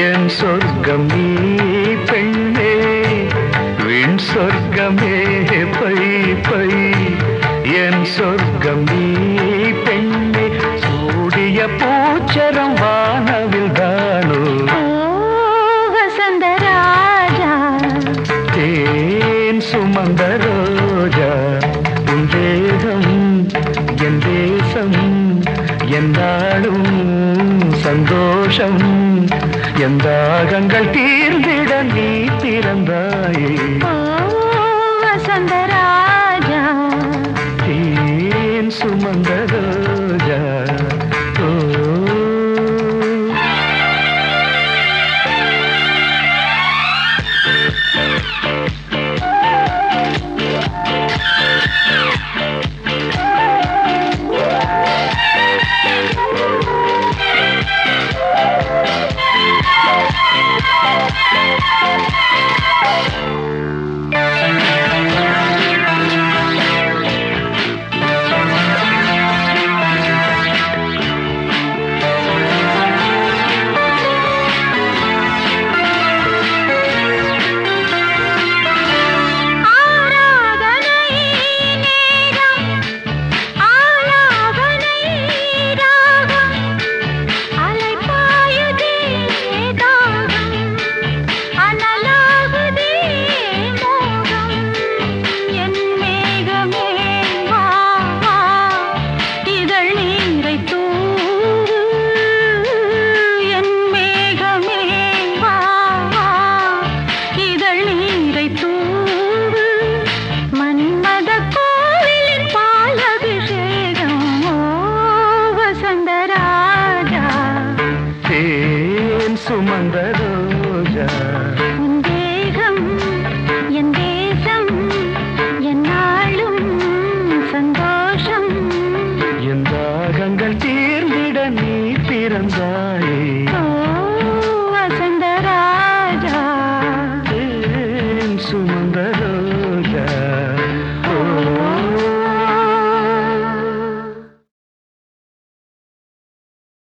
என் சொர்க்கம் நீ பெண்ணே விண் சொர்க்கமே பொய் பொய் என் சொர்க்கம் நீ பெண்ணே சூடிய பூச்சரம் வானவில் தானோ. ஓ வசந்தராஜா தேன் சுமந்த ரோஜா உன் தேகம் என் தேசம் என்னாலும் சந்தோஷம். எந்த தாகங்கள் தீர்ந்திட நீ சேர்ந்திட நீ பிறந்தாயே. வசந்தராஜா சுமன்